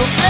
So